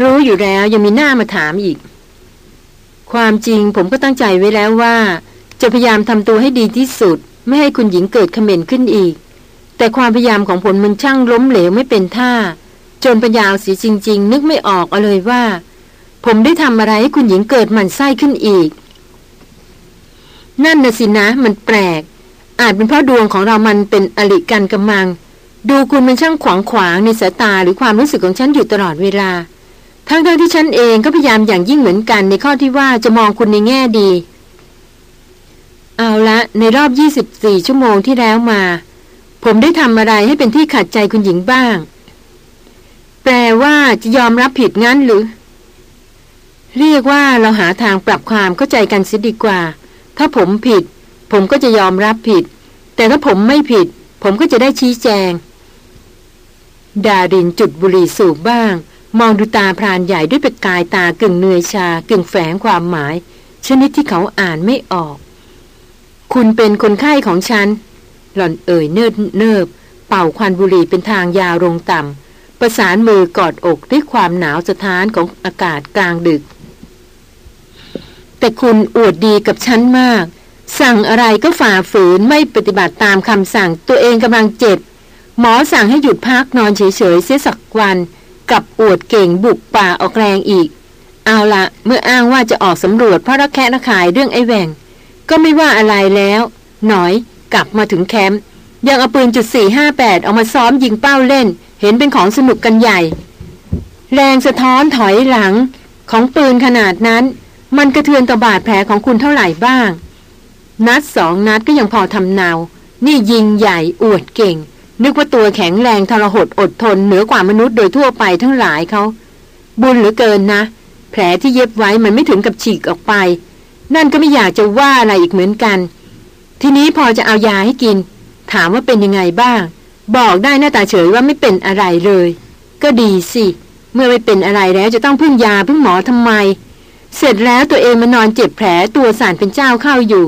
รู้อยู่แล้วยังมีหน้ามาถามอีก ความจริงผมก็ตั้งใจไว้แล้วว่า จะพยายามทำตัวให้ดีที่สุด ไม่ให้คุณหญิงเกิดขม่นขึ้นอีก แต่ความพยายามของผลมันช่างล้มเหลวไม่เป็นท่า จนปัญญาเสียจริง ๆ นึกไม่ออกเอาเลยว่า ผมได้ทำอะไรให้คุณหญิงเกิดหมันไส้ขึ้นอีก นั่นน่ะสินะมันแปลก อาจเป็นเพราะดวงของเรามันเป็นอลิกันกำมัง ดูคุณมันช่างขวางขวางในสายตาหรือความรู้สึกของฉันอยู่ตลอดเวลา ทั้งๆทที่ฉันเองก็พยายามอย่างยิ่งเหมือนกันในข้อที่ว่าจะมองคุณในแง่ดี เอาละในรอบ 24 ชั่วโมงที่แล้วมา ผมได้ทำอะไรให้เป็นที่ขัดใจคุณหญิงบ้าง แปลว่าจะยอมรับผิดงั้นหรือ เรียกว่าเราหาทางปรับความเข้าใจกันสียดีกว่า ถ้าผมผิด ผมก็จะยอมรับผิด แต่ถ้าผมไม่ผิด ผมก็จะได้ชี้แจง ดารินจุดบุหรี่สูบบ้าง มองดูตาพรานใหญ่ด้วยเป็นกายตากึ่งเนื่อยชากึ่งแฝงความหมาย ชนิดที่เขาอ่านไม่ออก คุณเป็นคนไข้ของฉัน หล่อนเอ่ยเนิบเนิบ เป่าควันบุหรี่เป็นทางยาวลงต่ำประสานมือกอดอกด้วยความหนาวสะท้านของอากาศกลางดึก แต่คุณอวดดีกับฉันมาก สั่งอะไรก็ฝ่าฝืนไม่ปฏิบัติตามคำสั่งตัวเองกำลังเจ็บหมอสั่งให้หยุดพักนอนเฉยๆเสียสักวัน กับอวดเก่งบุกป่าออกแรงอีก เอาละเมื่ออ้างว่าจะออกสำรวจเพราะรักแค่ระขายเรื่องไอ้แหวงก็ไม่ว่าอะไรแล้ว หน่อยกลับมาถึงแคมป์ยังเอาปืนจุดสี่ห้าแปดเอามาซ้อมยิงเป้าเล่น เห็นเป็นของสนุกกันใหญ่ แรงสะท้อนถอยหลังของปืนขนาดนั้น มันกระเทือนต่อบาดแผลของคุณเท่าไหร่บ้าง นัดสองนัดก็ยังพอทำนานี่ยิงใหญ่อวดเก่ง นึกว่าตัวแข็งแรงทรหดอดทนเหนือกว่ามนุษย์โดยทั่วไปทั้งหลายเขาบุญเหลือเกินนะ แผลที่เย็บไว้มันไม่ถึงกับฉีกออกไป นั่นก็ไม่อยากจะว่าอะไรอีกเหมือนกัน ทีนี้พอจะเอายาให้กิน ถามว่าเป็นยังไงบ้าง บอกได้หน้าตาเฉยว่าไม่เป็นอะไรเลย ก็ดีสิ เมื่อไม่เป็นอะไรแล้วจะต้องพึ่งยาพึ่งหมอทำไม เสร็จแล้วตัวเองมานอนเจ็บแผลตัวสารเป็นเจ้าเข้าอยู่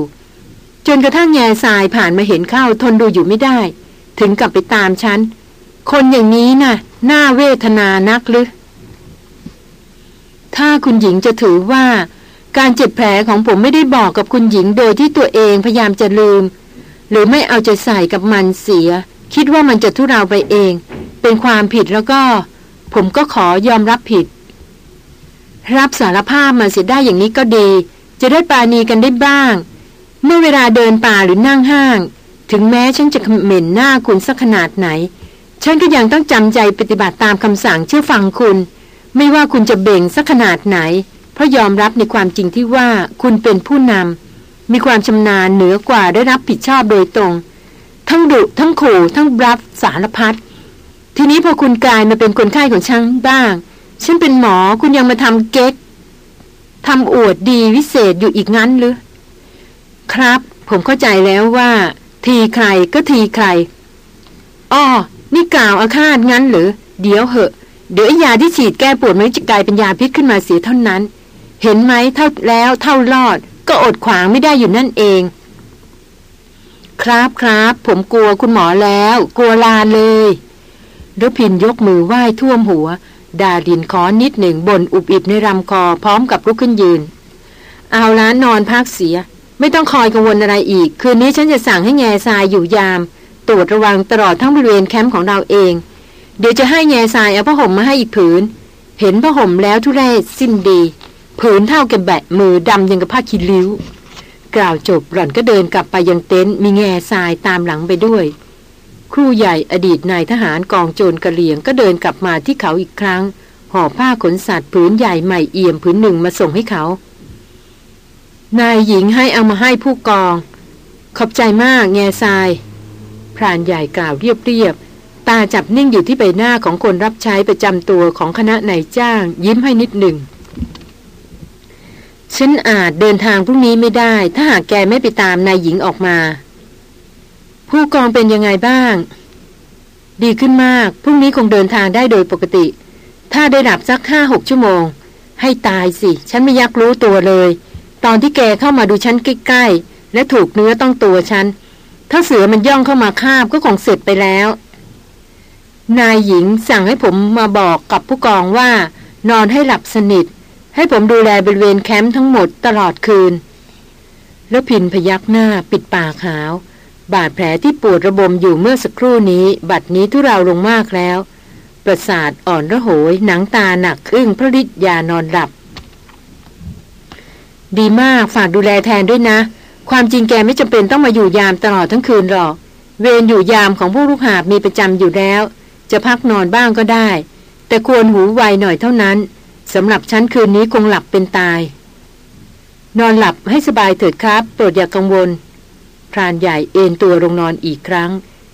จนกระทั่งแง่ทรายผ่านมาเห็นเข้าทนดูอยู่ไม่ได้ ถึงกลับไปตามฉัน คนอย่างนี้นะ่ะ น่าเวทนานักหรือ ถ้าคุณหญิงจะถือว่า การเจ็บแผลของผมไม่ได้บอกกับคุณหญิงโดยที่ตัวเองพยายามจะลืม หรือไม่เอาใจใส่กับมันเสีย คิดว่ามันจะทุเราไปเอง เป็นความผิดแล้วก็ ผมก็ขอยอมรับผิด รับสารภาพมาเสียได้อย่างนี้ก็ดี จะได้ปาณีกันได้บ้าง เมื่อเวลาเดินป่าหรือนั่งห้าง ถึงแม้ฉันจะเหม็นหน้าคุณสักขนาดไหน ฉันก็ยังต้องจำใจปฏิบัติตามคำสั่งเชื่อฟังคุณ ไม่ว่าคุณจะเบ่งสักขนาดไหน เพราะยอมรับในความจริงที่ว่าคุณเป็นผู้นำมีความชำนาญเหนือกว่าได้รับผิดชอบโดยตรง ทั้งดุทั้งขู่ทั้งรับสารพัดทีนี้พอคุณกลายมาเป็นคนไข้ของฉันบ้าง ฉันเป็นหมอคุณยังมาทำเก๊กทำอวดดีวิเศษอยู่อีกงั้นหรือ ครับ ผมเข้าใจแล้วว่า ทีใครก็ทีใครอ้อนี่กล่าวอาฆาตงั้นหรือ เดี๋ยวเหอะ เดี๋ยวยาที่ฉีดแก้ปวดมันจะกลายเป็นยาพิษขึ้นมาเสียเท่านั้น เห็นไหมเท่าแล้วเท่ารอด ก็อดขวางไม่ได้อยู่นั่นเอง ครับครับ ผมกลัวคุณหมอแล้ว กลัวลาเลยรพินยกมือไหว้ท่วมหัว ดาดินคอนิดหนึ่งบนอุบอิบในลำคอพร้อมกับลุกขึ้นยืน เอาล้านอนพักเสีย ไม่ต้องคอยกังวลอะไรอีก คืนนี้ฉันจะสั่งให้แง่ทรายอยู่ยาม ตรวจระวังตลอดทั้งบริเวณแคมป์ของเราเอง เดี๋ยวจะให้แง่ทรายเอาผ้าห่มมาให้อีกผืน เห็นผ้าห่มแล้วทุเรศสิ้นดี ผืนเท่ากับแบะมือดำยังกับผ้าคีริ้ว กล่าวจบหล่อนก็เดินกลับไปยังเต็นท์มีแง่ทรายตามหลังไปด้วยครูใหญ่อดีตนายทหารกองโจรกระเหลี่ยงก็เดินกลับมาที่เขาอีกครั้งห่อผ้าขนสัตว์ผืนใหญ่ใหม่เอี่ยมผืนหนึ่งมาส่งให้เขา นายหญิงให้เอามาให้ผู้กอง ขอบใจมากแง่ทราย พรานใหญ่กล่าวเรียบๆ ตาจับนิ่งอยู่ที่ใบหน้าของคนรับใช้ประจำตัวของคณะนายจ้าง ยิ้มให้นิดหนึ่ง ฉันอาจเดินทางพรุ่งนี้ไม่ได้ ถ้าหากแกไม่ไปตามนายหญิงออกมา ผู้กองเป็นยังไงบ้าง ดีขึ้นมาก พรุ่งนี้คงเดินทางได้โดยปกติ ถ้าได้หลับสักห้าหกชั่วโมง ให้ตายสิ ฉันไม่ยักรู้ตัวเลย ตอนที่แกเข้ามาดูฉันใกล้ๆ และถูกเนื้อต้องตัวฉัน ถ้าเสือมันย่องเข้ามาคาบก็คงเสร็จไปแล้ว นายหญิงสั่งให้ผมมาบอกกับผู้กองว่า นอนให้หลับสนิท ให้ผมดูแลบริเวณแคมป์ทั้งหมดตลอดคืน แล้วพินพยักหน้าปิดปากหาว บาดแผลที่ปวดระบมอยู่เมื่อสักครู่นี้ บัดนี้ทุเราลงมากแล้ว ประสาทอ่อนระโหยหนังตาหนักอึ้งพระฤทธิ์ยานอนหลับ ดีมากฝากดูแลแทนด้วยนะ ความจริงแกไม่จำเป็นต้องมาอยู่ยามตลอดทั้งคืนหรอก เวรอยู่ยามของผู้ลูกหาบมีประจำอยู่แล้ว จะพักนอนบ้างก็ได้ แต่ควรหูไวหน่อยเท่านั้นสำหรับฉันคืนนี้คงหลับเป็นตาย นอนหลับให้สบายเถิดครับ โปรดอย่ากกังวล พรานใหญ่เอนตัวลงนอนอีกครั้ง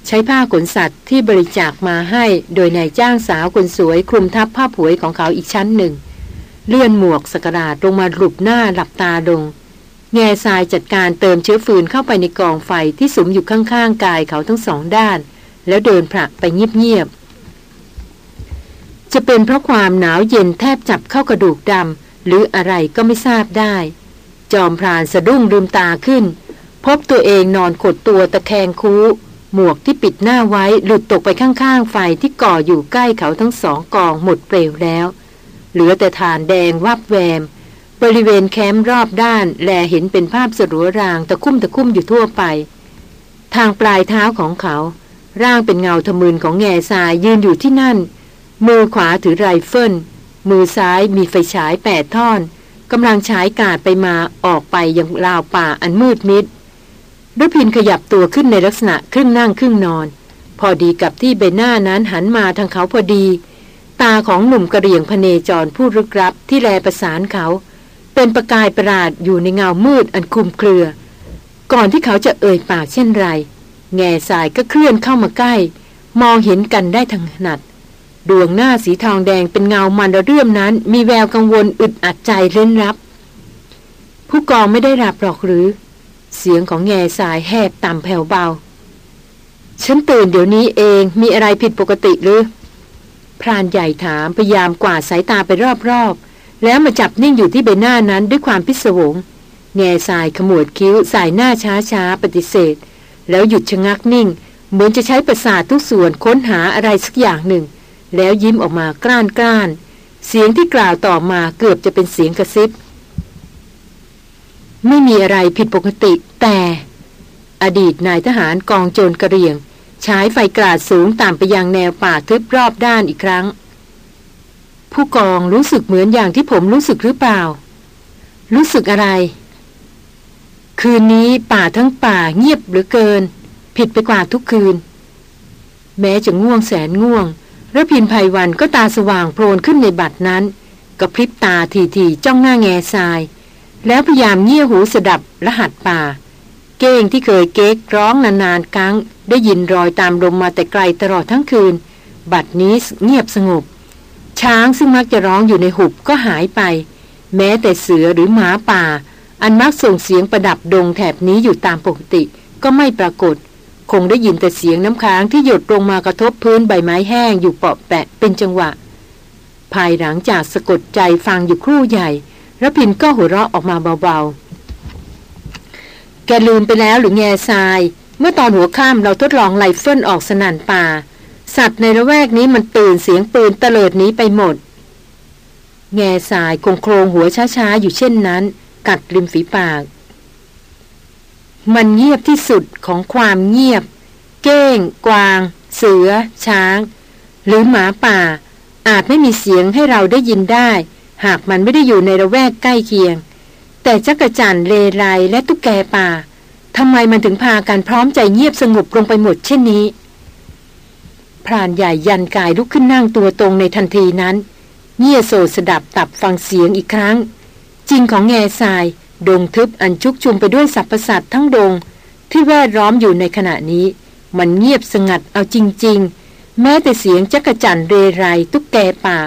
ใช้ผ้าขนสัตว์ที่บริจาคมาให้ โดยนายจ้างสาวคนสวยคลุมทับผ้าผวยของเขาอีกชั้นหนึ่ง เลื่อนหมวกสกราดลงมาหลุบหน้าหลับตาลงแง่ทรายจัดการเติมเชื้อฟืนเข้าไปในกองไฟที่สุมอยู่ข้างๆกายเขาทั้งสองด้าน แล้วเดินผลักไปเงียบๆจะเป็นเพราะความหนาวเย็นแทบจับเข้ากระดูกดำหรืออะไรก็ไม่ทราบได้ จอมพรานสะดุ้งลืมตาขึ้น พบตัวเองนอนขดตัวตะแคงคูหมวกที่ปิดหน้าไว้หลุดตกไปข้างๆไฟที่ก่ออยู่ใกล้เขาทั้งสองกองหมดเปลวแล้ว เหลือแต่ฐานแดงวับแวม บริเวณแคมป์รอบด้าน แลเห็นเป็นภาพสรัวรางตะคุ่มตะคุ่มอยู่ทั่วไป ทางปลายเท้าของเขา ร่างเป็นเงาทะมึนของแง่ทรายยืนอยู่ที่นั่น มือขวาถือไรเฟิลมือซ้ายมีไฟฉายแปดท่อนกำลังฉายกาดไปมาออกไปยังราวป่าอันมืดมิดรพินขยับตัวขึ้นในลักษณะครึ่งนั่งครึ่งนอน พอดีกับที่ใบหน้านั้นหันมาทางเขาพอดี ตาของหนุ่มกระเรียงพเนจรผู้รึกรับที่แลประสานเขา เป็นประกายประหลาดอยู่ในเงามืดอันคุมเครือ ก่อนที่เขาจะเอ่ยปากเช่นไร แง่สายก็เคลื่อนเข้ามาใกล้ มองเห็นกันได้ทางถนัด ดวงหน้าสีทองแดงเป็นเงามันระเรื่อมนั้น มีแววกังวลอึดอัดใจเล่นรับ ผู้กองไม่ได้รับหรอกหรือ เสียงของแง่สายแหบต่ำแผ่วเบา ฉันตื่นเดี๋ยวนี้เองมีอะไรผิดปกติหรือ พรานใหญ่ถามพยายามกวาดสายตาไปรอบๆ แล้วมาจับนิ่งอยู่ที่ใบหน้านั้นด้วยความพิศวง แง่สายขมวดคิ้วสายหน้าช้าๆ ปฏิเสธ แล้วหยุดชะงักนิ่ง เหมือนจะใช้ประสาททุกส่วนค้นหาอะไรสักอย่างหนึ่ง แล้วยิ้มออกมากล้านกล้าน เสียงที่กล่าวต่อมาเกือบจะเป็นเสียงกระซิบ ไม่มีอะไรผิดปกติแต่ อดีตนายทหารกองโจรกระเรียง ใช้ไฟกราดสูงตามไปยังแนวป่าทึบรอบด้านอีกครั้ง ผู้กองรู้สึกเหมือนอย่างที่ผมรู้สึกหรือเปล่า รู้สึกอะไร คืนนี้ป่าทั้งป่าเงียบเหลือเกิน ผิดไปกว่าทุกคืน แม้จะง่วงแสนง่วงระพินภัยวันก็ตาสว่างโพลนขึ้นในบัดนั้นกระพริบตาทีๆจ้องหน้าแง่ทราย แล้วพยายามเงี่ยหูสดับรหัสป่า เก้งที่เคยเก๊กร้องนานๆครั้ง ได้ยินรอยตามลมมาแต่ไกลตลอดทั้งคืน บัดนี้เงียบสงบ ช้างซึ่งมักจะร้องอยู่ในหุบก็หายไป แม้แต่เสือหรือหมาป่า อันมักส่งเสียงประดับดงแถบนี้อยู่ตามปกติก็ไม่ปรากฏ คงได้ยินแต่เสียงน้ำค้างที่หยดลงมากระทบพื้นใบไม้แห้งอยู่เปาะแปะเป็นจังหวะ ภายหลังจากสะกดใจฟังอยู่ครู่ใหญ่ระพินก็หัวเราะออกมาเบาๆ แกลืมไปแล้วหรือแง่ทราย เมื่อตอนหัวค่ำเราทดลองไลเฟิลออกสนั่นป่า สัตว์ในละแวกนี้มันตื่นเสียงปืนเตลิดนี้ไปหมด แง่ทรายคงโครงหัวช้าๆ อยู่เช่นนั้น กัดริมฝีปาก มันเงียบที่สุดของความเงียบ เก้ง กวาง เสือ ช้าง หรือหมาป่า อาจไม่มีเสียงให้เราได้ยินได้ หากมันไม่ได้อยู่ในระแวกใกล้เคียง แต่จักรจันเลไลและตุ๊กแกป่าทำไมมันถึงพากันพร้อมใจเงียบสงบลงไปหมดเช่นนี้ พรานใหญ่ยันกายลุกขึ้นนั่งตัวตรงในทันทีนั้น เงี่ยโสสดับตับฟังเสียงอีกครั้ง จริงของแง่ทรายดงทึบอันชุกชุมไปด้วยสรรพสัตว์ทั้งดง ที่แวดล้อมอยู่ในขณะนี้ มันเงียบสงัดเอาจริง ๆ แม้แต่เสียงจักรจันเรไร ตุ๊กแกป่า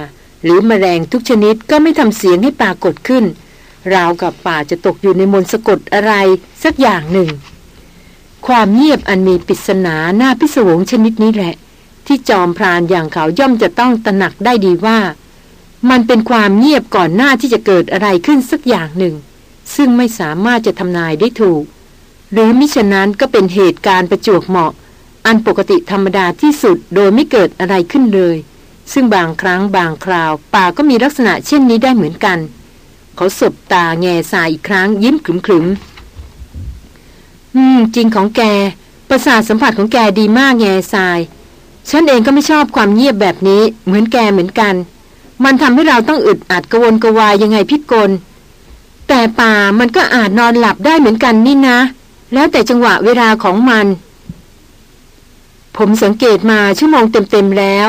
หรือมแมลงทุกชนิดก็ไม่ทำเสียงให้ปรากฏขึ้น ราวกับป่าจะตกอยู่ในมนสะกดอะไรสักอย่างหนึ่ง ความเงียบอันมีปริศนาหน้าพิศวงชนิดนี้แหละ ที่จอมพรานอย่างเขาย่อมจะต้องตระหนักได้ดีว่า มันเป็นความเงียบก่อนหน้าที่จะเกิดอะไรขึ้นสักอย่างหนึ่ง ซึ่งไม่สามารถจะทำนายได้ถูก หรือมิฉะนั้นก็เป็นเหตุการณ์ประจวบเหมาะ อันปกติธรรมดาที่สุดโดยไม่เกิดอะไรขึ้นเลย ซึ่งบางครั้งบางคราว ป่าก็มีลักษณะเช่นนี้ได้เหมือนกัน เขาสบตาแง่สายอีกครั้งยิ้มขรึมอืม จริงของแก ประสาทสัมผัสของแกดีมากแง่สาย ฉันเองก็ไม่ชอบความเงียบแบบนี้เหมือนแกเหมือนกัน มันทำให้เราต้องอึดอัดกระวนกระวายยังไงพิกล แต่ป่ามันก็อาจนอนหลับได้เหมือนกันนี่นะ แล้วแต่จังหวะเวลาของมัน ผมสังเกตมาชั่วโมงเต็มๆแล้ว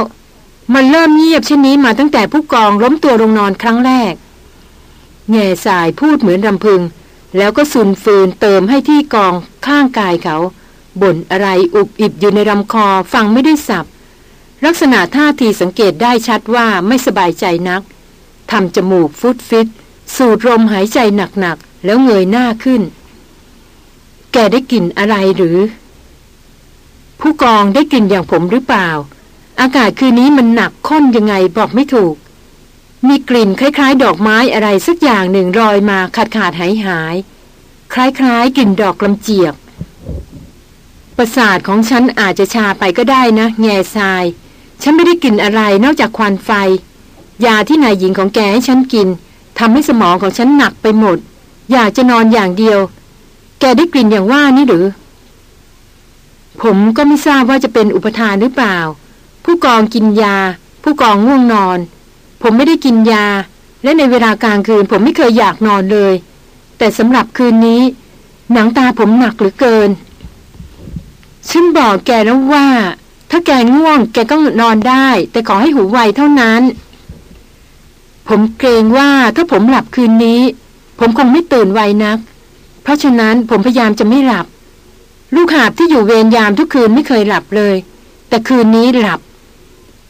มันเริ่มเงียบเช่นนี้มาตั้งแต่ผู้กองล้มตัวลงนอนครั้งแรก แง่สายพูดเหมือนรำพึง แล้วก็สุนฟืนเติมให้ที่กองข้างกายเขา บ่นอะไรอุบอิบอยู่ในลำคอฟังไม่ได้สับ ลักษณะท่าทีสังเกตได้ชัดว่าไม่สบายใจนักทำจมูกฟุดฟิต สูดลมหายใจหนักๆ แล้วเงยหน้าขึ้น แกได้กลิ่นอะไรหรือ ผู้กองได้กลิ่นอย่างผมหรือเปล่า อากาศคืนนี้มันหนักข้นยังไงบอกไม่ถูก มีกลิ่นคล้ายๆ ดอกไม้อะไรสักอย่างหนึ่งรอยมาขาดขาดหายหาย คล้ายๆ กลิ่นดอกลำเจียบ ประสาทของฉันอาจจะชาไปก็ได้นะ แง่ทราย ฉันไม่ได้กลิ่นอะไรนอกจากควันไฟ ยาที่นายหญิงของแกให้ฉันกินทำให้สมองของฉันหนักไปหมด อยากจะนอนอย่างเดียว แกได้กลิ่นอย่างว่านี่หรือ ผมก็ไม่ทราบว่าจะเป็นอุปทานหรือเปล่า ผู้กองกินยา ผู้กองง่วงนอน ผมไม่ได้กินยา และในเวลากลางคืนผมไม่เคยอยากนอนเลย แต่สำหรับคืนนี้ หนังตาผมหนักหรือเกิน ฉันบอกแกแล้วว่า ถ้าแกง่วงแกก็นอนได้ แต่ขอให้หูไวเท่านั้น ผมเกรงว่าถ้าผมหลับคืนนี้ ผมคงไม่ตื่นไวนัก เพราะฉะนั้นผมพยายามจะไม่หลับ ลูกหาบที่อยู่เวรยามทุกคืนไม่เคยหลับเลย แต่คืนนี้หลับ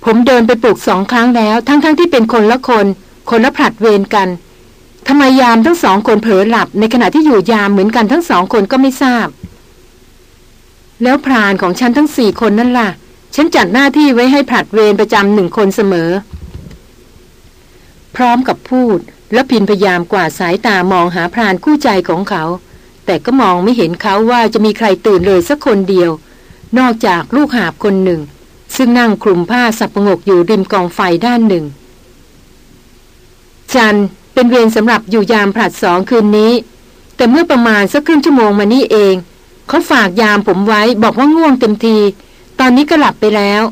ผมเดินไปปลุกสองครั้งแล้ว ทั้งๆทที่เป็นคนละคน คนละผลัดเวรกันทำไมยามทั้งสองคนเผลอหลับ ในขณะที่อยู่ยามเหมือนกันทั้งสองคนก็ไม่ทราบ แล้วพรานของฉันทั้งสี่คนนั่นล่ะ ฉันจัดหน้าที่ไว้ให้ผลัดเวรประจำหนึ่งคนเสมอ พร้อมกับพูด แล้วพินพยายามกวาดสายตามองหาพรานคู่ใจของเขา แต่ก็มองไม่เห็นเขาว่าจะมีใครตื่นเลยสักคนเดียว นอกจากลูกหาบคนหนึ่ง ซึ่งนั่งคลุมผ้าสับประงกอยู่ริมกองไฟด้านหนึ่ง จันเป็นเวรสำหรับอยู่ยามผลัดสองคืนนี้ แต่เมื่อประมาณสักครึ่งชั่วโมงมานี่เอง เขาฝากยามผมไว้บอกว่าง่วงเต็มที ตอนนี้ก็หลับไปแล้ว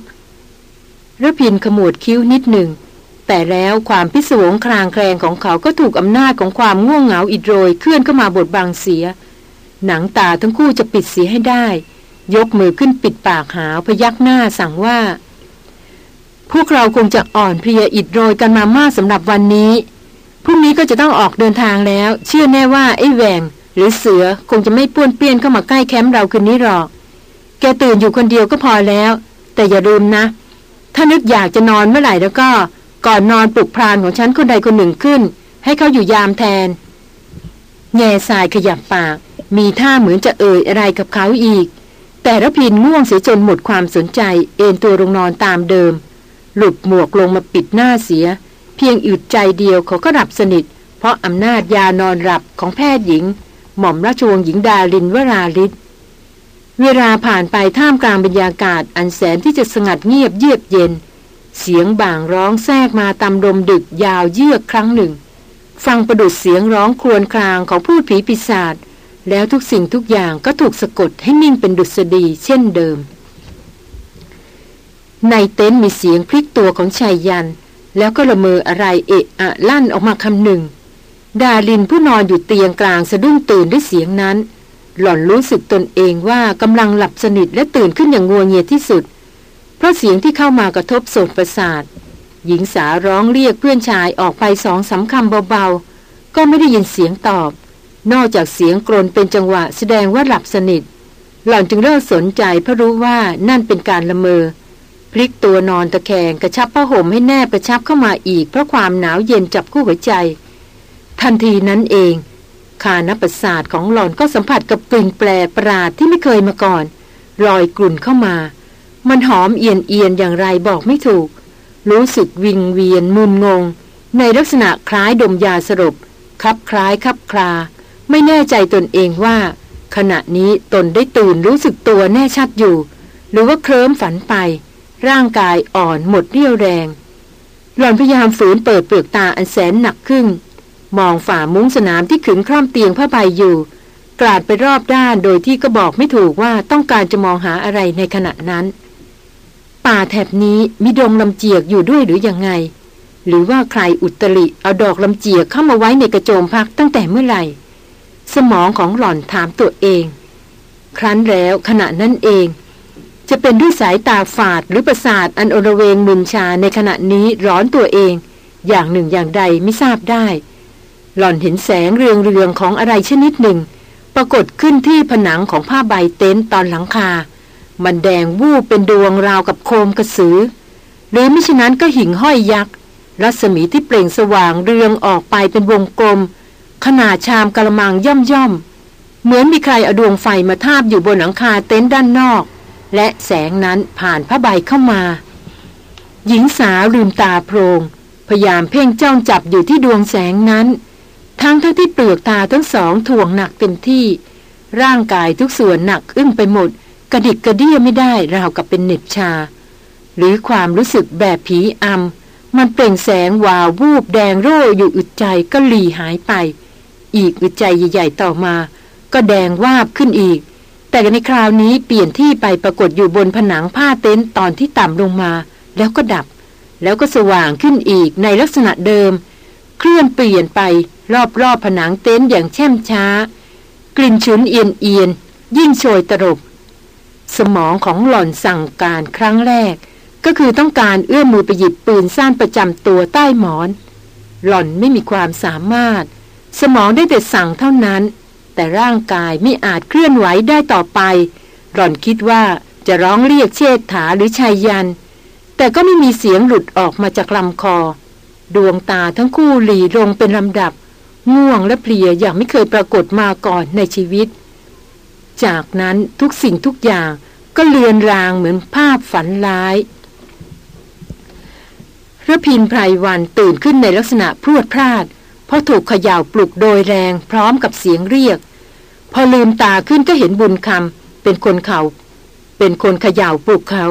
ระพินขมวดคิ้วนิดหนึ่ง แต่แล้วความพิศวงคลางแคลงของเขาก็ถูกอำนาจของความง่วงเหงาอิดโรยเคลื่อนเข้ามาบดบังเสีย หนังตาทั้งคู่จะปิดเสียให้ได้ ยกมือขึ้นปิดปากหาวพยักหน้าสั่งว่า พวกเราคงจะอ่อนเพลียอิดโรยกันมามากสำหรับวันนี้พรุ่งนี้ก็จะต้องออกเดินทางแล้ว เชื่อแน่ว่าไอ้แหวงหรือเสือคงจะไม่ป้วนเปี้ยนเข้ามาใกล้แคมป์เราคืนนี้หรอก แกตื่นอยู่คนเดียวก็พอแล้ว แต่อย่าลืมนะ ถ้านึกอยากจะนอนเมื่อไหร่แล้วก็ ก่อนนอนปลุกพรานของฉันคนใดคนหนึ่งขึ้น ให้เขาอยู่ยามแทน แง่ทรายขยับปาก มีท่าเหมือนจะเอ่ยอะไรกับเขาอีก แต่ระพินง่วงเสียจนหมดความสนใจ เอนตัวลงนอนตามเดิม หลุดหมวกลงมาปิดหน้าเสีย เพียงอึดใจเดียวเขาก็หลับสนิท เพราะอำนาจยานอนหลับของแพทย์หญิง หม่อมราชวงศ์หญิงดาลินวราลิศเวลาผ่านไปท่ามกลางบรรยากาศอันแสนที่จะสงัดเงียบเยือกเย็น เสียงบ่างร้องแทรกมาตามลมดึกยาวเยือกครั้งหนึ่ง ฟังประดุดเสียงร้องครวญครางของผู้ผีปีศาจ แล้วทุกสิ่งทุกอย่างก็ถูกสะกดให้นิ่งเป็นดุษฎีเช่นเดิม ในเต็นท์มีเสียงพลิกตัวของชายยัน แล้วก็ละเมออะไรเอะอะลั่นออกมาคำหนึ่ง ดาลินผู้นอนอยู่เตียงกลางสะดุ้งตื่นด้วยเสียงนั้น หล่อนรู้สึกตนเองว่ากำลังหลับสนิทและตื่นขึ้นอย่างงัวเงียที่สุด เพราะเสียงที่เข้ามากระทบโสดประสาท หญิงสาร้องเรียกเพื่อนชายออกไปสองสาคำเบาๆก็ไม่ได้ยินเสียงตอบ นอกจากเสียงกรนเป็นจังหวะแสดงว่าหลับสนิท หล่อนจึงเริ่มสนใจเพราะรู้ว่านั่นเป็นการละเมอ พลิกตัวนอนตะแคงกระชับผ้าห่มให้แน่ประชับเข้ามาอีกเพราะความหนาวเย็นจับคู่หัวใจ ทันทีนั้นเองคานประสาทของหล่อนก็สัมผัสกับกลิ่นแปลประหลาดที่ไม่เคยมาก่อนลอยกลุ่นเข้ามา มันหอมเอียนเอียนอย่างไรบอกไม่ถูก รู้สึกวิงเวียนมุนงง ในลักษณะคล้ายดมยาสรบคลับคล้ายคลับคลา ไม่แน่ใจตนเองว่า ขณะนี้ตนได้ตื่นรู้สึกตัวแน่ชัดอยู่ หรือว่าเคลิ้มฝันไป ร่างกายอ่อนหมดเรี่ยวแรง หล่อนพยายามฝืนเปิดเปลือกตาอันแสนหนักขึ้นมองฝ่ามุ้งสนามที่ขึงคร่อมเตียงผ้าใบอยู่กราดไปรอบด้านโดยที่ก็บอกไม่ถูกว่าต้องการจะมองหาอะไรในขณะนั้น ป่าแถบนี้มีดงลำเจียกอยู่ด้วยหรืออยังไง หรือว่าใครอุตริเอาดอกลำเจียกเข้ามาไว้ในกระโจมพักตั้งแต่เมื่อไหร่ สมองของหล่อนถามตัวเอง ครั้นแล้วขณะนั้นเอง จะเป็นด้วยสายตาฝาดหรือประสาทอันอระเวงมึนชาในขณะนี้ร้อนตัวเอง อย่างหนึ่งอย่างใดไม่ทราบได้ หล่อนเห็นแสงเรืองเรืองของอะไรชนิดหนึ่ง ปรากฏขึ้นที่ผนังของผ้าใบเต็นท์ตอนหลังคา มันแดงวูบเป็นดวงราวกับโคมกระสือ หรือมิฉะนั้นก็หิ่งห้อยยักษ์รัศมีที่เปล่งสว่างเรืองออกไปเป็นวงกลม ขนาดชามกระมังย่อมย่อม เหมือนมีใครเอาดวงไฟมาทาบอยู่บนหลังคาเต็นท์ด้านนอก และแสงนั้นผ่านผ้าใบเข้ามา หญิงสาวลืมตาโพรง พยายามเพ่งจ้องจับอยู่ที่ดวงแสงนั้น ทั้งทั้งที่เปลือกตาทั้งสองถ่วงหนักเต็มที่ ร่างกายทุกส่วนหนักอึ้งไปหมด กระดิกกระเดี้ยไม่ได้ราวกับเป็นเน็บชา หรือความรู้สึกแบบผีอำมันเปล่งแสงวาววูบแดงโร่อยู่อึดใจก็หลีหายไป อีกอึดใจใหญ่ๆต่อมา ก็แดงวาบขึ้นอีก แต่ในคราวนี้เปลี่ยนที่ไปปรากฏอยู่บนผนังผ้าเต็นท์ตอนที่ต่ำลงมา แล้วก็ดับ แล้วก็สว่างขึ้นอีกในลักษณะเดิม เคลื่อนเปลี่ยนไปรอบๆผนังเต็นท์อย่างแช่มช้า กลิ่นฉุนเอียนเอียนยิ่งโชยตรบสมองของหล่อนสั่งการครั้งแรก ก็คือต้องการเอื้อมมือไปหยิบปืนสั้นประจำตัวใต้หมอน หล่อนไม่มีความสามารถ สมองได้แต่สั่งเท่านั้น แต่ร่างกายไม่อาจเคลื่อนไหวได้ต่อไป หล่อนคิดว่าจะร้องเรียกเชษฐาหรือชายยัน แต่ก็ไม่มีเสียงหลุดออกมาจากลำคอ ดวงตาทั้งคู่หลีลงเป็นลำดับ ง่วงและเพลียอย่างไม่เคยปรากฏมาก่อนในชีวิต จากนั้นทุกสิ่งทุกอย่างก็เลือนรางเหมือนภาพฝันร้ายระพินไพรวันตื่นขึ้นในลักษณะพรวดพลาด เพราะถูกเขย่าปลุกโดยแรงพร้อมกับเสียงเรียก พอลืมตาขึ้นก็เห็นบุญคำเป็นคนเขา เป็นคนขย่าวปลุกเขา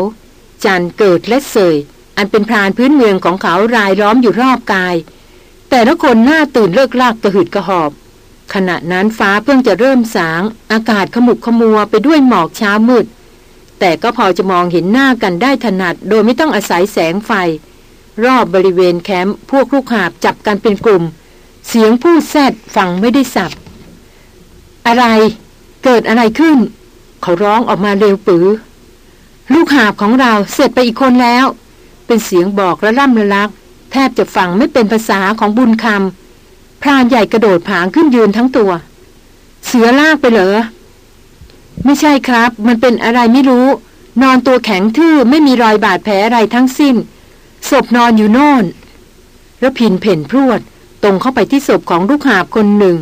จันเกิดและเสย อันเป็นพรานพื้นเมืองของเขารายล้อมอยู่รอบกาย แต่ละคนหน้าตื่นเลิกลากกระหืดกระหอบ ขณะนั้นฟ้าเพิ่งจะเริ่มสาง อากาศขมุกขมัวไปด้วยหมอกเช้ามืด แต่ก็พอจะมองเห็นหน้ากันได้ถนัด โดยไม่ต้องอาศัยแสงไฟ รอบบริเวณแคมป์พวกลูกหาบจับกันเป็นกลุ่ม เสียงพูดแซดฟังไม่ได้สับ อะไร เกิดอะไรขึ้น เขาร้องออกมาเร็วปือ ลูกหาบของเราเสร็จไปอีกคนแล้ว เป็นเสียงบอกระล่ำระลัก แทบจะฟังไม่เป็นภาษาของบุญคำพรานใหญ่กระโดดผางขึ้นยืนทั้งตัว เสือลากไปเหรอ ไม่ใช่ครับ มันเป็นอะไรไม่รู้ นอนตัวแข็งทื่อไม่มีรอยบาดแผลอะไรทั้งสิ้น ศพนอนอยู่โน่นระพินเพ่นพรวด ตรงเข้าไปที่ศพของลูกหาบคนหนึ่ง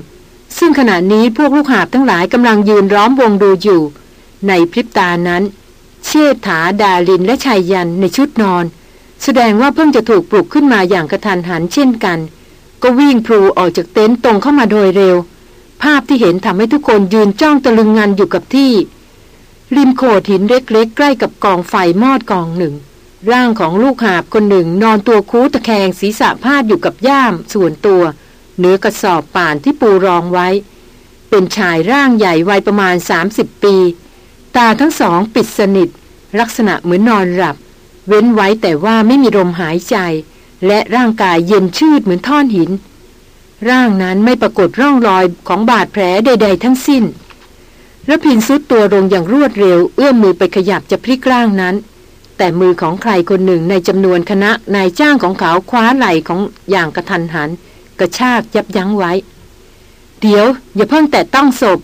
ซึ่งขณะนี้พวกลูกหาบทั้งหลายกำลังยืนร้อมวงดูอยู่ ในพริบตานั้น เชษฐาดาลินและชายยันในชุดนอน แสดงว่าเพิ่งจะถูกปลุกขึ้นมาอย่างกระทันหันเช่นกัน ก็วิ่งพลูออกจากเต็นท์ตรงเข้ามาโดยเร็ว ภาพที่เห็นทำให้ทุกคนยืนจ้องตะลึงงันอยู่กับที่ ริมโขดหินเล็กๆใกล้กับกองไฟมอดกองหนึ่ง ร่างของลูกหาบคนหนึ่งนอนตัวคูตะแคงศีรษะพาดอยู่กับย่ามส่วนตัวเนื้อกระสอบป่านที่ปูรองไว้ เป็นชายร่างใหญ่วัยประมาณ 30 ปี ตาทั้งสองปิดสนิท ลักษณะเหมือนนอนหลับ เว้นไว้แต่ว่าไม่มีลมหายใจ และร่างกายเย็นชืดเหมือนท่อนหิน ร่างนั้นไม่ปรากฏร่องรอยของบาดแผลใด ๆ ทั้งสิ้นระพินซุดตัวลงอย่างรวดเร็ว เอื้อมมือไปขยับจะพลิกร่างนั้น แต่มือของใครคนหนึ่งในจำนวนคณะนายจ้างของเขาคว้าไหล่ของอย่างกระทันหัน กระชากยับยั้งไว้ เดี๋ยว อย่าเพิ่งแต่ต้องศพ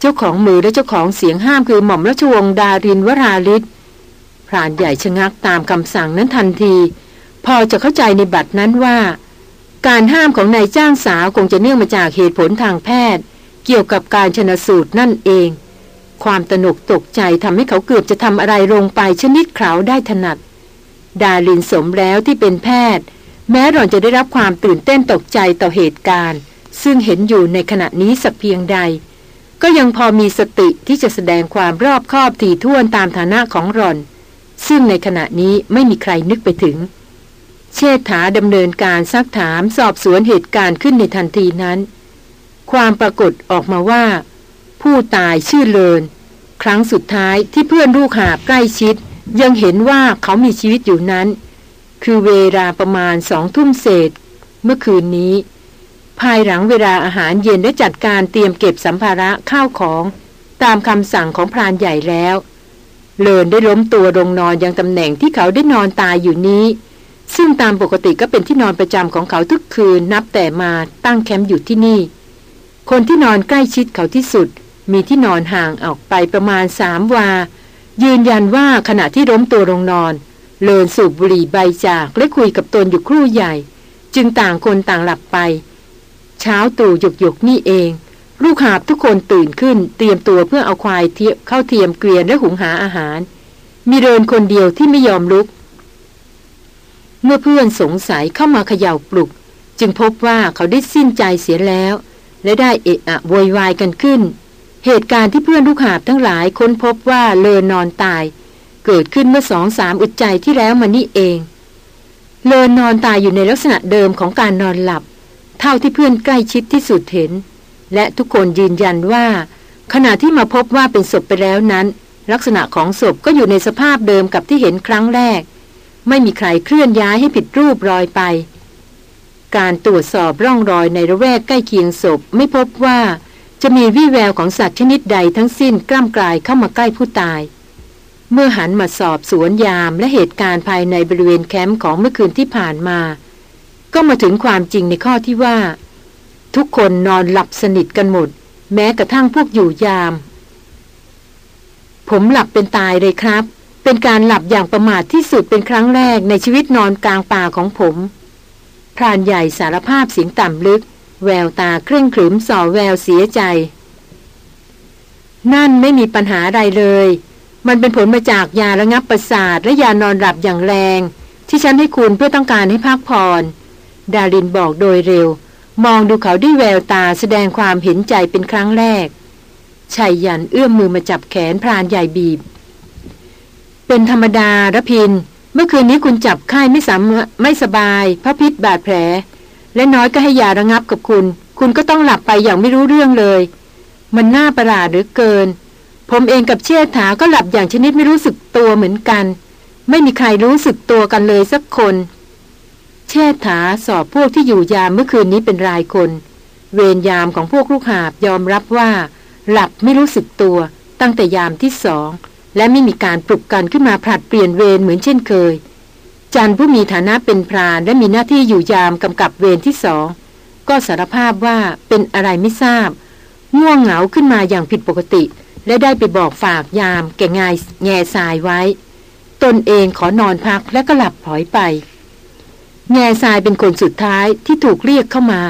เจ้าของมือและเจ้าของเสียงห้ามคือหม่อมราชวงศ์ดารินวราลิศพรานใหญ่ชะงักตามคำสั่งนั้นทันที พอจะเข้าใจในบัตรนั้นว่า การห้ามของนายจ้างสาวคงจะเนื่องมาจากเหตุผลทางแพทย์ เกี่ยวกับการชนะสูตรนั่นเอง ความตนกตกใจทำให้เขาเกือบจะทำอะไรลงไปชนิดเขาได้ถนัด ดาลินสมแล้วที่เป็นแพทย์ แม้หล่อนจะได้รับความตื่นเต้นตกใจต่อเหตุการณ์ ซึ่งเห็นอยู่ในขณะนี้สักเพียงใด ก็ยังพอมีสติที่จะแสดงความรอบคอบถี่ถ้วนตามฐานะของหล่อน ซึ่งในขณะนี้ไม่มีใครนึกไปถึง เชษฐาดำเนินการซักถามสอบสวนเหตุการณ์ขึ้นในทันทีนั้น ความปรากฏออกมาว่า ผู้ตายชื่อเลิน ครั้งสุดท้ายที่เพื่อนลูกหาบใกล้ชิด ยังเห็นว่าเขามีชีวิตอยู่นั้น คือเวลาประมาณสองทุ่มเศษ เมื่อคืนนี้ ภายหลังเวลาอาหารเย็นได้จัดการเตรียมเก็บสัมภาระข้าวของตามคำสั่งของพรานใหญ่แล้ว เลินได้ล้มตัวลงนอนยังตำแหน่งที่เขาได้นอนตายอยู่นี้ ซึ่งตามปกติก็เป็นที่นอนประจำของเขาทุกคืนนับแต่มาตั้งแคมป์อยู่ที่นี่ คนที่นอนใกล้ชิดเขาที่สุด มีที่นอนห่างออกไปประมาณสามวา ยืนยันว่าขณะที่ล้มตัวลงนอน เลินสูบบุหรี่ใบจากและคุยกับตนอยู่ครู่ใหญ่ จึงต่างคนต่างหลับไป เช้าตู่หยกหยกนี่เอง ลูกหาบทุกคนตื่นขึ้น เตรียมตัวเพื่อเอาควายเทียเข้าเทียมเกวียนและหุงหาอาหาร มีเรินคนเดียวที่ไม่ยอมลุก เมื่อเพื่อนสงสัยเข้ามาเขย่าปลุก จึงพบว่าเขาได้สิ้นใจเสียแล้ว และได้เอะอะโวยวายกันขึ้น เหตุการณ์ที่เพื่อนลูกหาบทั้งหลายค้นพบว่าเลอนนอนตาย เกิดขึ้นเมื่อสองสามอึดใจที่แล้วมานี่เอง เลอนนอนตายอยู่ในลักษณะเดิมของการนอนหลับ เท่าที่เพื่อนใกล้ชิดที่สุดเห็น และทุกคนยืนยันว่า ขณะที่มาพบว่าเป็นศพไปแล้วนั้น ลักษณะของศพก็อยู่ในสภาพเดิมกับที่เห็นครั้งแรก ไม่มีใครเคลื่อนย้ายให้ผิดรูปรอยไป การตรวจสอบร่องรอยในระแวกใกล้เคียงศพไม่พบว่า จะมีวี่แววของสัตว์ชนิดใดทั้งสิ้นกล้ามกลายเข้ามาใกล้ผู้ตาย เมื่อหันมาสอบสวนยามและเหตุการณ์ภายในบริเวณแคมป์ของเมื่อคืนที่ผ่านมา ก็มาถึงความจริงในข้อที่ว่า ทุกคนนอนหลับสนิทกันหมด แม้กระทั่งพวกอยู่ยาม ผมหลับเป็นตายเลยครับ เป็นการหลับอย่างประมาทที่สุดเป็นครั้งแรกในชีวิตนอนกลางป่าของผมพรานใหญ่สารภาพเสียงต่ำลึก แววตาเคร่งขรึมส่อแววเสียใจ นั่นไม่มีปัญหาใดเลย มันเป็นผลมาจากยาระงับประสาทและยานอนหลับอย่างแรง ที่ฉันให้คุณเพื่อต้องการให้พักผ่อนดารินบอกโดยเร็ว มองดูเขาด้วยแววตาแสดงความเห็นใจเป็นครั้งแรกชายยันเอื้อมมือมาจับแขนพรานใหญ่บีบ เป็นธรรมดาระพิน เมื่อคืนนี้คุณจับไข้ไม่สามไม่สบายพระพิษบาดแผล และน้อยก็ให้ยาระงับกับคุณ คุณก็ต้องหลับไปอย่างไม่รู้เรื่องเลย มันน่าประหลาดหรือเกิน ผมเองกับเชี่ษฐาก็หลับอย่างชนิดไม่รู้สึกตัวเหมือนกัน ไม่มีใครรู้สึกตัวกันเลยสักคน เชษฐาสอบพวกที่อยู่ยามเมื่อคืนนี้เป็นรายคน เวรยามของพวกลูกหาบยอมรับว่า หลับไม่รู้สึกตัว ตั้งแต่ยามที่สองและไม่มีการปลุกกันขึ้นมาผลัดเปลี่ยนเวรเหมือนเช่นเคย จันผู้มีฐานะเป็นพรานและมีหน้าที่อยู่ยามกำกับเวรที่สอง ก็สารภาพว่าเป็นอะไรไม่ทราบ ง่วงเหงาขึ้นมาอย่างผิดปกติ และได้ไปบอกฝากยามแก่งายแง่ทรายไว้ ตนเองขอนอนพักและก็หลับพลอยไป แง่ทรายเป็นคนสุดท้ายที่ถูกเรียกเข้ามา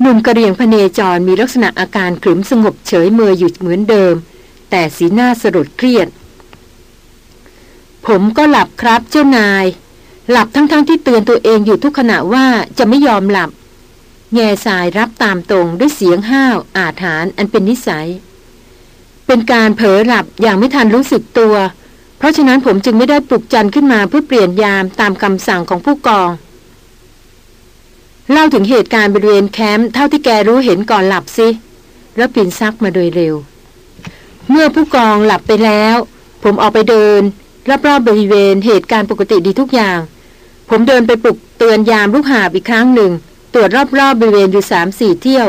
หนุ่มกระเรียงพเนจรมีลักษณะอาการขรึมสงบเฉยเมื่ออยู่เหมือนเดิม แต่สีหน้าสลดเครียด ผมก็หลับครับเจ้านาย หลับทั้งๆทที่เตือนตัวเองอยู่ทุกขณะว่าจะไม่ยอมหลับ แง่สายรับตามตรงด้วยเสียงห้าวอาถานอันเป็นนิสัย เป็นการเผลอหลับอย่างไม่ทันรู้สึกตัว เพราะฉะนั้นผมจึงไม่ได้ปลุกจันขึ้นมาเพื่อเปลี่ยนยามตามคำสั่งของผู้กอง เล่าถึงเหตุการณ์บริเวณแคมป์เท่าที่แกรู้เห็นก่อนหลับสิแล้วปินซักมาโดยเร็ว เมื่อผู้กองหลับไปแล้ว ผมออกไปเดินรอบๆบริเวณเหตุการณ์ปกติดีทุกอย่าง ผมเดินไปปลุกเตือนยามลูกหาบอีกครั้งหนึ่ง ตรวจรอบๆบริเวณอยู่สามสี่เที่ยว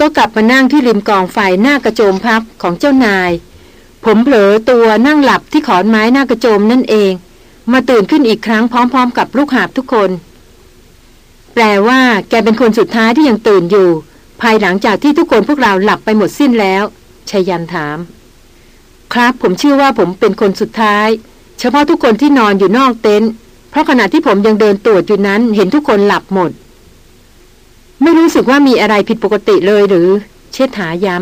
ก็กลับมานั่งที่ริมกองไฟหน้ากระโจมพับของเจ้านาย ผมเผลอตัวนั่งหลับที่ขอนไม้หน้ากระโจมนั่นเอง มาตื่นขึ้นอีกครั้งพร้อม ๆ กับลูกหาบทุกคน แปลว่าแกเป็นคนสุดท้ายที่ยังตื่นอยู่ ภายหลังจากที่ทุกคนพวกเราหลับไปหมดสิ้นแล้วชยันถาม ครับผมเชื่อว่าผมเป็นคนสุดท้าย เฉพาะทุกคนที่นอนอยู่นอกเต็นท์ ราะขณะที่ผมยังเดินตรวจอยู่นั้นเห็นทุกคนหลับหมด ไม่รู้สึกว่ามีอะไรผิดปกติเลยหรือ เชิดถาย้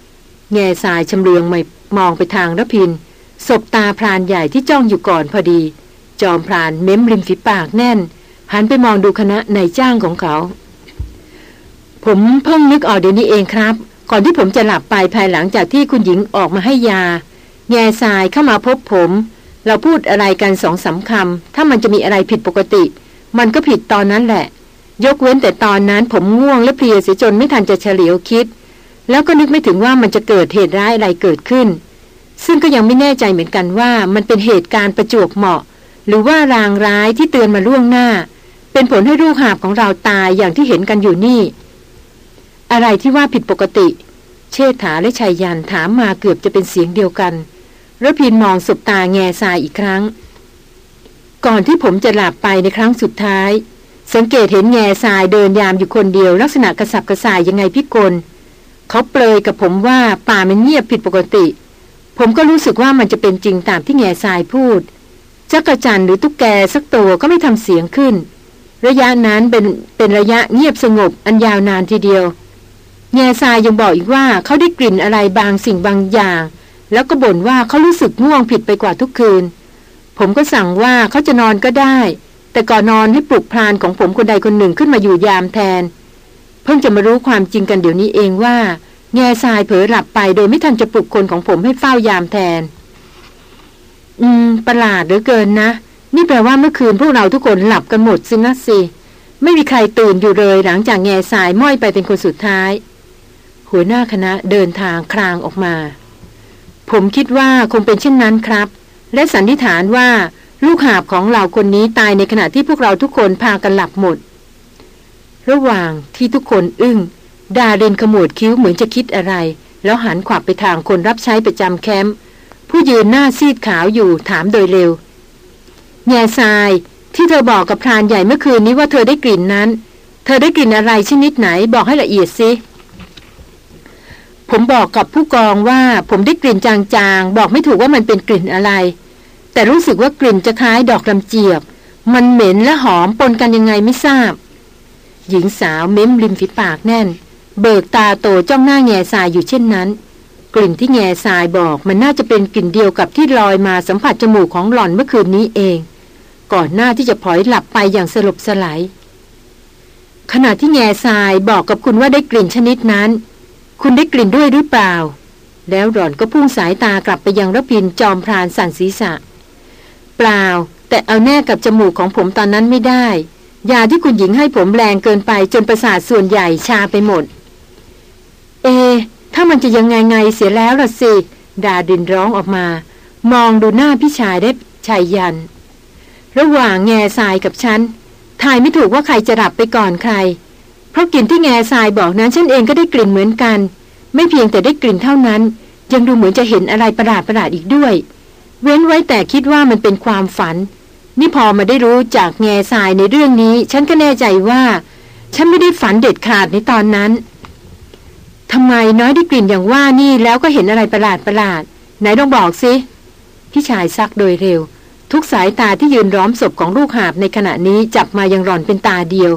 ำแง่สายชำเลืองไม่มองไปทางรพินศบตาพรานใหญ่ที่จ้องอยู่ก่อนพอดี จอมพรานเม้มริมฝีปากแน่น หันไปมองดูคณะนายจ้างของเขา ผมเพิ่งนึกออกเดี๋ยวนี้เองครับ ก่อนที่ผมจะหลับไปภายหลังจากที่คุณหญิงออกมาให้ยา แง่ทรายเข้ามาพบผม เราพูดอะไรกันสองสาคำถ้ามันจะมีอะไรผิดปกติ มันก็ผิดตอนนั้นแหละ ยกเว้นแต่ตอนนั้นผมง่วงและเพลียเสียจนไม่ทันจะเฉลียวคิด แล้วก็นึกไม่ถึงว่ามันจะเกิดเหตุร้ายอะไรเกิดขึ้น ซึ่งก็ยังไม่แน่ใจเหมือนกันว่ามันเป็นเหตุการณ์ประจวบเหมาะ หรือว่ารางร้ายที่เตือนมาล่วงหน้า เป็นผลให้ลูกหาบของเราตายอย่างที่เห็นกันอยู่นี่ อะไรที่ว่าผิดปกติ เชษฐาและชายยันถามมาเกือบจะเป็นเสียงเดียวกัน ระพินมองสบตาแง่ทรายอีกครั้ง ก่อนที่ผมจะหลับไปในครั้งสุดท้าย สังเกตเห็นแง่ทรายเดินยามอยู่คนเดียวลักษณะกระสับกระส่ายยังไงพี่กลเขาเปลยกับผมว่าป่ามันเงียบผิดปกติ ผมก็รู้สึกว่ามันจะเป็นจริงตามที่แง่ทรายพูดจักระจันหรือตุ๊กแกสักตัวก็ไม่ทำเสียงขึ้น ระยะนั้นเป็นเป็นระยะเงียบสงบอันยาวนานทีเดียวแง่ทรายยังบอกอีกว่าเขาได้กลิ่นอะไรบางสิ่งบางอย่าง แล้วก็บ่นว่าเขารู้สึกง่วงผิดไปกว่าทุกคืน ผมก็สั่งว่าเขาจะนอนก็ได้ แต่ก่อนนอนให้ปลุกพรานของผมคนใดคนหนึ่งขึ้นมาอยู่ยามแทน เพิ่งจะมารู้ความจริงกันเดี๋ยวนี้เองว่า แง่ทรายเผลอหลับไปโดยไม่ทันจะปลุกคนของผมให้เฝ้ายามแทน อืม ประหลาดเหลือเกินนะ นี่แปลว่าเมื่อคืนพวกเราทุกคนหลับกันหมดสินะสิไม่มีใครตื่นอยู่เลยหลังจากแง่ทรายม้อยไปเป็นคนสุดท้าย หัวหน้าคณะเดินทางคลางออกมา ผมคิดว่าคงเป็นเช่นนั้นครับ และสันนิษฐานว่าลูกหาบของเราคนนี้ตายในขณะที่พวกเราทุกคนพากันหลับหมด ระหว่างที่ทุกคนอึง้ง ดาเรนขมวดคิ้วเหมือนจะคิดอะไร แล้วหันขวับไปทางคนรับใช้ประจำแคมป์ผู้ยืนหน้าซีดขาวอยู่ถามโดยเร็ว แง่ทราย ที่เธอบอกกับพรานใหญ่เมื่อคืนนี้ว่าเธอได้กลิ่นนั้น เธอได้กลิ่นอะไรชนิดไหนบอกให้ละเอียดสิ ผมบอกกับผู้กองว่าผมได้กลิ่นจางๆ บอกไม่ถูกว่ามันเป็นกลิ่นอะไร แต่รู้สึกว่ากลิ่นจะคล้ายดอกลำเจียบ มันเหม็นและหอมปนกันยังไงไม่ทราบ หญิงสาวเม้มริมฝีปากแน่น เบิกตาโตจ้องหน้าแง่ทรายอยู่เช่นนั้น กลิ่นที่แง่ทรายบอกมันน่าจะเป็นกลิ่นเดียวกับที่ลอยมาสัมผัสจมูกของหล่อนเมื่อคืนนี้เอง ก่อนหน้าที่จะพลอยหลับไปอย่างสลบสลายขณะที่แง่ทรายบอกกับคุณว่าได้กลิ่นชนิดนั้น คุณได้กลิ่นด้วยหรือเปล่า แล้วหล่อนก็พุ่งสายตากลับไปยังรพินจอมพรานสันศีษะ เปล่า แต่เอาแน่กับจมูกของผมตอนนั้นไม่ได้ ยาที่คุณหญิงให้ผมแรงเกินไปจนประสาทส่วนใหญ่ชาไปหมด เอ ถ้ามันจะยังไงไงเสียแล้วล่ะสิ ดาดินร้องออกมา มองดูหน้าพี่ชายได้ชายยัน ระหว่างแง่ทรายกับฉันทายไม่ถูกว่าใครจะหลับไปก่อนใคร เพราะกลิ่นที่แง่ทรายบอกนั้นฉันเองก็ได้กลิ่นเหมือนกัน ไม่เพียงแต่ได้กลิ่นเท่านั้น ยังดูเหมือนจะเห็นอะไรประหลาดประหลาดอีกด้วย เว้นไว้แต่คิดว่ามันเป็นความฝัน นี่พอมาได้รู้จากแง่ทรายในเรื่องนี้ ฉันก็แน่ใจว่า ฉันไม่ได้ฝันเด็ดขาดในตอนนั้นทำไมน้อยได้กลิ่นอย่างว่านี่แล้วก็เห็นอะไรประหลาดประหลาดไหนต้องบอกสิพี่ชายซักโดยเร็ว ทุกสายตาที่ยืนร้อมศพของลูกหาบในขณะนี้จับมายังหล่อนเป็นตาเดียว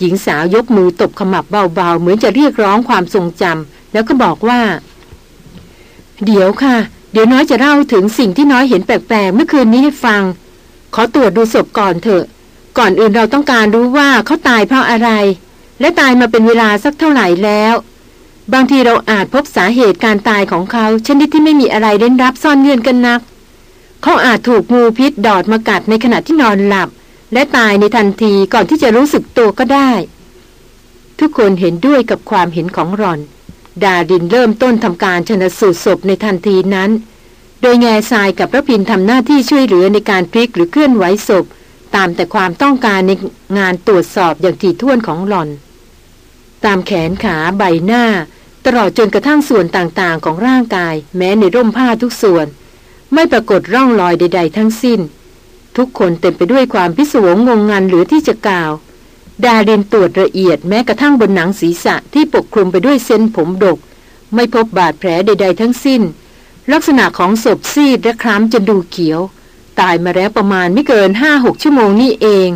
หญิงสาวยกมือตบขมับเบาๆ เหมือนจะเรียกร้องความทรงจำแล้วก็บอกว่า เดี๋ยวค่ะ เดี๋ยวน้อยจะเล่าถึงสิ่งที่น้อยเห็นแปลกๆ เมื่อคืนนี้ให้ฟัง ขอตรวจดูศพก่อนเถอะ ก่อนอื่นเราต้องการรู้ว่าเขาตายเพราะอะไร และตายมาเป็นเวลาสักเท่าไหร่แล้ว บางทีเราอาจพบสาเหตุการตายของเขาชนิดที่ไม่มีอะไรเล่นรับซ่อนเงื่อนกันนัก เขาอาจถูกงูพิษดอดมากัดในขณะที่นอนหลับ และตายในทันทีก่อนที่จะรู้สึกตัวก็ได้ ทุกคนเห็นด้วยกับความเห็นของรอน ดาดินเริ่มต้นทำการชนสูตรศพในทันทีนั้น โดยแง่ทรายกับพระพินทำหน้าที่ช่วยเหลือในการพลิกหรือเคลื่อนไหวศพ ตามแต่ความต้องการในงานตรวจสอบอย่างถี่ถ้วนของหลอน ตามแขนขาใบหน้า ตลอดจนกระทั่งส่วนต่างๆ ของร่างกาย แม้ในร่มผ้าทุกส่วน ไม่ปรากฏร่องรอยใด ๆ ทั้งสิ้น ทุกคนเต็มไปด้วยความพิศวงงงงันเหลือที่จะกล่าว ดาเรนตรวจละเอียดแม้กระทั่งบนหนังศีรษะที่ปกคลุมไปด้วยเส้นผมดก ไม่พบบาดแผลใด ๆ ทั้งสิ้น ลักษณะของศพซีดและคล้ำจนดูเขียว ตายมาแล้วประมาณไม่เกินห้าหกชั่วโมงนี่เอง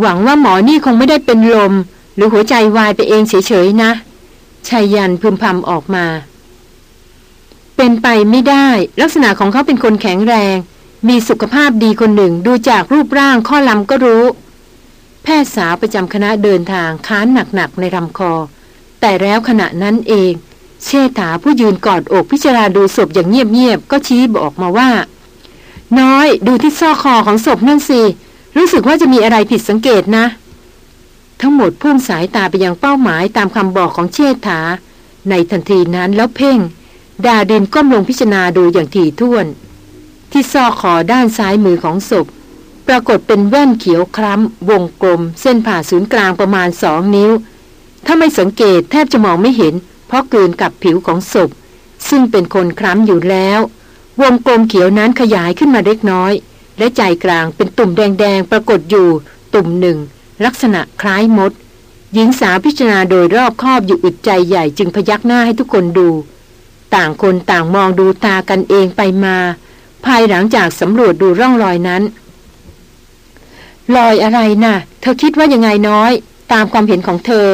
หวังว่าหมอนี่คงไม่ได้เป็นลม หรือหัวใจวายไปเองเฉยๆนะชายยันพึมพำออกมา เป็นไปไม่ได้ ลักษณะของเขาเป็นคนแข็งแรง มีสุขภาพดีคนหนึ่งดูจากรูปร่างข้อลำก็รู้ แพทย์สาวประจำคณะเดินทางค้านหนักๆในลำคอ แต่แล้วขณะนั้นเอง เชษฐาผู้ยืนกอดอกพิจารณาดูศพอย่างเงียบๆก็ชี้บอกมาว่า น้อยดูที่ซอกคอของศพนั่นสิรู้สึกว่าจะมีอะไรผิดสังเกตนะ ทั้งหมดพุ่งสายตาไปยังเป้าหมายตามคำบอกของเชษฐา ในทันทีนั้นแล้วเพ่ง ดาดินก้มลงพิจารณาดูอย่างถี่ถ้วน ที่ซอกคอด้านซ้ายมือของศพ ปรากฏเป็นแว่นเขียวคล้ำ วงกลม เส้นผ่าศูนย์กลางประมาณสองนิ้ว ถ้าไม่สังเกตแทบจะมองไม่เห็น เพราะเกินกับผิวของศพ ซึ่งเป็นคนคล้ำอยู่แล้ว วงกลมเขียวนั้นขยายขึ้นมาเล็กน้อย และใจกลางเป็นตุ่มแดงๆปรากฏอยู่ ตุ่มหนึ่งลักษณะคล้ายมด หญิงสาวพิจารณาโดยรอบคอบอยู่อึดใจใหญ่จึงพยักหน้าให้ทุกคนดู ต่างคนต่างมองดูตากันเองไปมา ภายหลังจากสำรวจดูร่องรอยนั้น รอยอะไรนะ่ะ เธอคิดว่ายังไงน้อย ตามความเห็นของเธอ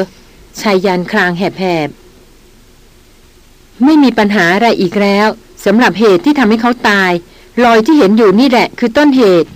ชายยันคลางแหบๆ ไม่มีปัญหาอะไรอีกแล้วสำหรับเหตุที่ทำให้เขาตาย รอยที่เห็นอยู่นี่แหละ คือต้นเหตุ